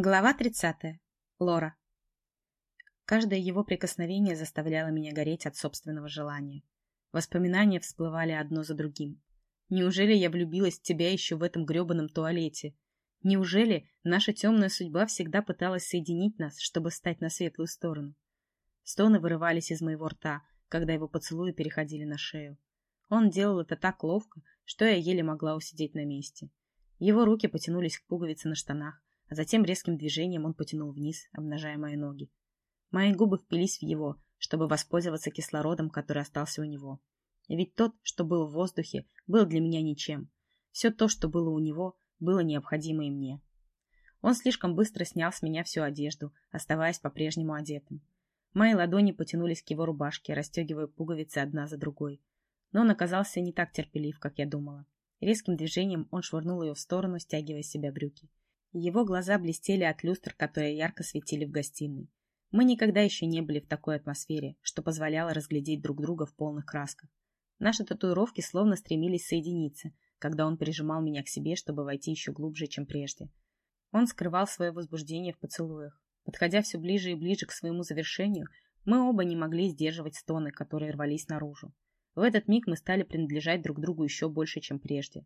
Глава 30. Лора. Каждое его прикосновение заставляло меня гореть от собственного желания. Воспоминания всплывали одно за другим. Неужели я влюбилась в тебя еще в этом гребаном туалете? Неужели наша темная судьба всегда пыталась соединить нас, чтобы встать на светлую сторону? Стоны вырывались из моего рта, когда его поцелуи переходили на шею. Он делал это так ловко, что я еле могла усидеть на месте. Его руки потянулись к пуговице на штанах, а затем резким движением он потянул вниз, обнажая мои ноги. Мои губы впились в его, чтобы воспользоваться кислородом, который остался у него. Ведь тот, что был в воздухе, был для меня ничем. Все то, что было у него, было необходимо и мне. Он слишком быстро снял с меня всю одежду, оставаясь по-прежнему одетым. Мои ладони потянулись к его рубашке, расстегивая пуговицы одна за другой. Но он оказался не так терпелив, как я думала. Резким движением он швырнул ее в сторону, стягивая с себя брюки. Его глаза блестели от люстр, которые ярко светили в гостиной. Мы никогда еще не были в такой атмосфере, что позволяло разглядеть друг друга в полных красках. Наши татуировки словно стремились соединиться, когда он прижимал меня к себе, чтобы войти еще глубже, чем прежде. Он скрывал свое возбуждение в поцелуях. Подходя все ближе и ближе к своему завершению, мы оба не могли сдерживать стоны, которые рвались наружу. В этот миг мы стали принадлежать друг другу еще больше, чем прежде.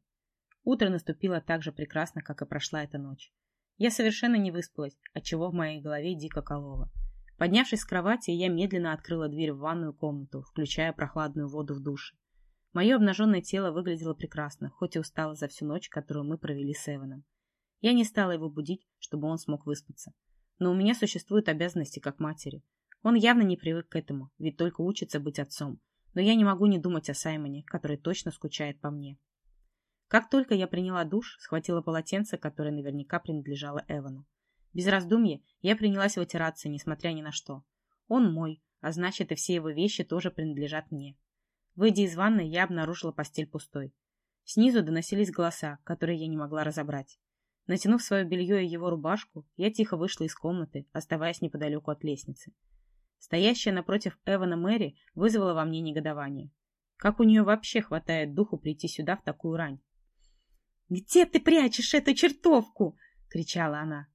Утро наступило так же прекрасно, как и прошла эта ночь. Я совершенно не выспалась, отчего в моей голове дико кололо. Поднявшись с кровати, я медленно открыла дверь в ванную комнату, включая прохладную воду в душе. Мое обнаженное тело выглядело прекрасно, хоть и устало за всю ночь, которую мы провели с Эваном. Я не стала его будить, чтобы он смог выспаться. Но у меня существуют обязанности как матери. Он явно не привык к этому, ведь только учится быть отцом. Но я не могу не думать о Саймоне, который точно скучает по мне. Как только я приняла душ, схватила полотенце, которое наверняка принадлежало Эвану. Без раздумья я принялась вытираться, несмотря ни на что. Он мой, а значит и все его вещи тоже принадлежат мне. Выйдя из ванной, я обнаружила постель пустой. Снизу доносились голоса, которые я не могла разобрать. Натянув свое белье и его рубашку, я тихо вышла из комнаты, оставаясь неподалеку от лестницы. Стоящая напротив Эвана Мэри вызвала во мне негодование. Как у нее вообще хватает духу прийти сюда в такую рань? «Где ты прячешь эту чертовку?» — кричала она.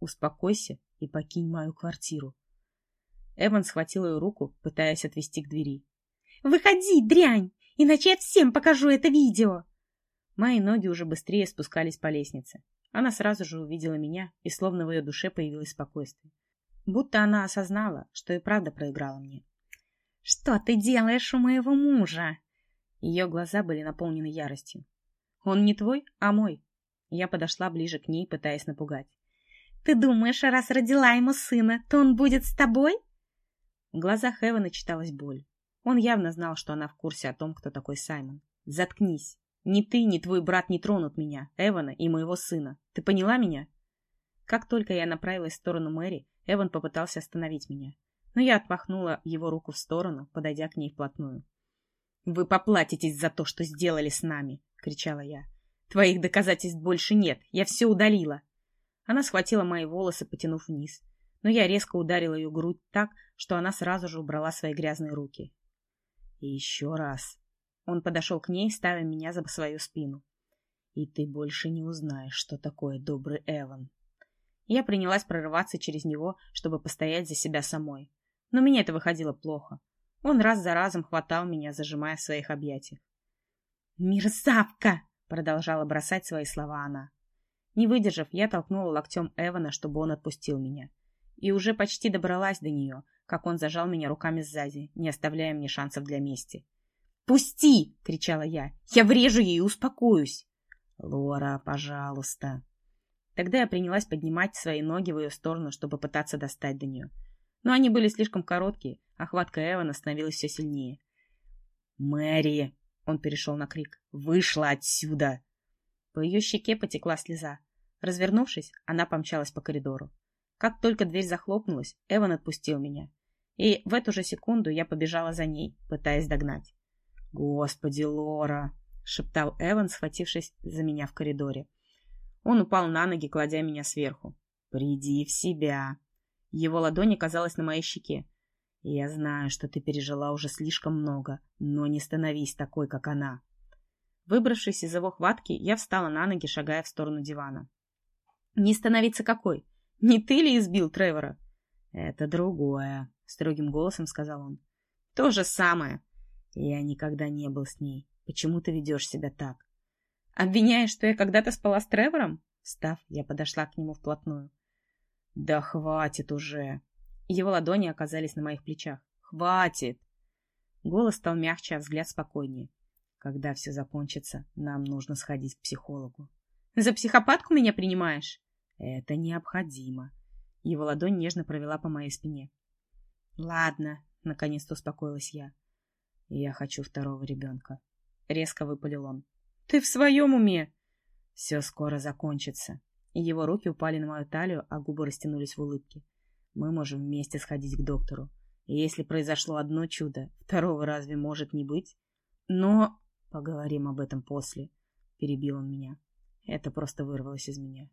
«Успокойся и покинь мою квартиру». Эван схватил ее руку, пытаясь отвести к двери. «Выходи, дрянь, иначе я всем покажу это видео!» Мои ноги уже быстрее спускались по лестнице. Она сразу же увидела меня, и словно в ее душе появилось спокойствие. Будто она осознала, что и правда проиграла мне. «Что ты делаешь у моего мужа?» Ее глаза были наполнены яростью. Он не твой, а мой. Я подошла ближе к ней, пытаясь напугать. Ты думаешь, раз родила ему сына, то он будет с тобой? В глазах Эвана читалась боль. Он явно знал, что она в курсе о том, кто такой Саймон. Заткнись. Ни ты, ни твой брат не тронут меня, Эвана и моего сына. Ты поняла меня? Как только я направилась в сторону Мэри, Эван попытался остановить меня. Но я отмахнула его руку в сторону, подойдя к ней вплотную. «Вы поплатитесь за то, что сделали с нами!» — кричала я. «Твоих доказательств больше нет. Я все удалила». Она схватила мои волосы, потянув вниз. Но я резко ударила ее грудь так, что она сразу же убрала свои грязные руки. И еще раз. Он подошел к ней, ставя меня за свою спину. И ты больше не узнаешь, что такое добрый Эван. Я принялась прорываться через него, чтобы постоять за себя самой. Но меня это выходило плохо. Он раз за разом хватал меня, зажимая в своих объятиях. «Мерзавка!» — продолжала бросать свои слова она. Не выдержав, я толкнула локтем Эвана, чтобы он отпустил меня. И уже почти добралась до нее, как он зажал меня руками сзади, не оставляя мне шансов для мести. «Пусти!» — кричала я. «Я врежу ей и успокоюсь!» «Лора, пожалуйста!» Тогда я принялась поднимать свои ноги в ее сторону, чтобы пытаться достать до нее. Но они были слишком короткие, а хватка Эвана становилась все сильнее. «Мэри!» Он перешел на крик. «Вышла отсюда!» По ее щеке потекла слеза. Развернувшись, она помчалась по коридору. Как только дверь захлопнулась, Эван отпустил меня. И в эту же секунду я побежала за ней, пытаясь догнать. «Господи, Лора!» — шептал Эван, схватившись за меня в коридоре. Он упал на ноги, кладя меня сверху. «Приди в себя!» Его ладонь оказалась на моей щеке. Я знаю, что ты пережила уже слишком много, но не становись такой, как она. Выбравшись из его хватки, я встала на ноги, шагая в сторону дивана. Не становиться какой? Не ты ли избил Тревора? Это другое, строгим голосом сказал он. То же самое. Я никогда не был с ней. Почему ты ведешь себя так? Обвиняешь, что я когда-то спала с Тревором? Встав, я подошла к нему вплотную. Да хватит уже. Его ладони оказались на моих плечах. Хватит. Голос стал мягче, а взгляд спокойнее. Когда все закончится, нам нужно сходить к психологу. За психопатку меня принимаешь? Это необходимо. Его ладонь нежно провела по моей спине. Ладно, наконец-то успокоилась я. Я хочу второго ребенка. Резко выпалил он. Ты в своем уме? Все скоро закончится. Его руки упали на мою талию, а губы растянулись в улыбке. Мы можем вместе сходить к доктору. И если произошло одно чудо, второго разве может не быть? Но... Поговорим об этом после. Перебил он меня. Это просто вырвалось из меня.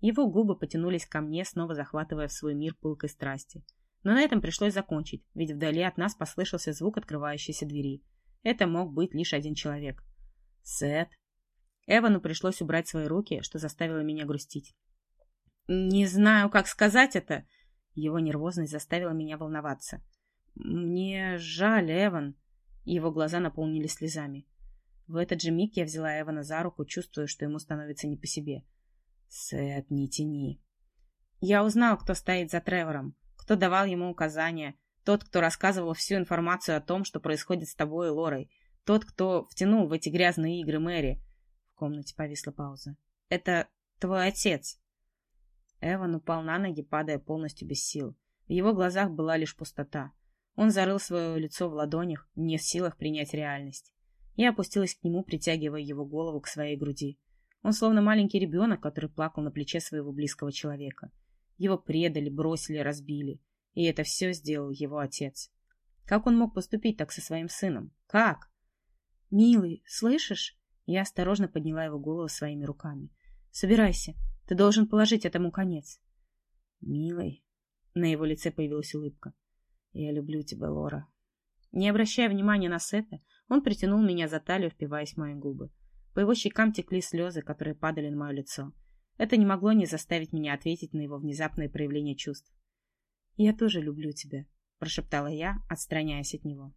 Его губы потянулись ко мне, снова захватывая в свой мир пылкой страсти. Но на этом пришлось закончить, ведь вдали от нас послышался звук открывающейся двери. Это мог быть лишь один человек. Сет. Эвану пришлось убрать свои руки, что заставило меня грустить. «Не знаю, как сказать это!» Его нервозность заставила меня волноваться. «Мне жаль, Эван!» Его глаза наполнились слезами. В этот же миг я взяла Эвана за руку, чувствуя, что ему становится не по себе. «Сет, не тяни!» Я узнал, кто стоит за Тревором, кто давал ему указания, тот, кто рассказывал всю информацию о том, что происходит с тобой и Лорой, тот, кто втянул в эти грязные игры Мэри. В комнате повисла пауза. Это твой отец. Эван упал на ноги, падая полностью без сил. В его глазах была лишь пустота. Он зарыл свое лицо в ладонях, не в силах принять реальность. Я опустилась к нему, притягивая его голову к своей груди. Он словно маленький ребенок, который плакал на плече своего близкого человека. Его предали, бросили, разбили. И это все сделал его отец. Как он мог поступить так со своим сыном? Как? «Милый, слышишь?» Я осторожно подняла его голову своими руками. «Собирайся. Ты должен положить этому конец». «Милый?» На его лице появилась улыбка. «Я люблю тебя, Лора». Не обращая внимания на Сета, он притянул меня за талию, впиваясь в мои губы. По его щекам текли слезы, которые падали на мое лицо. Это не могло не заставить меня ответить на его внезапное проявление чувств. «Я тоже люблю тебя», — прошептала я, отстраняясь от него.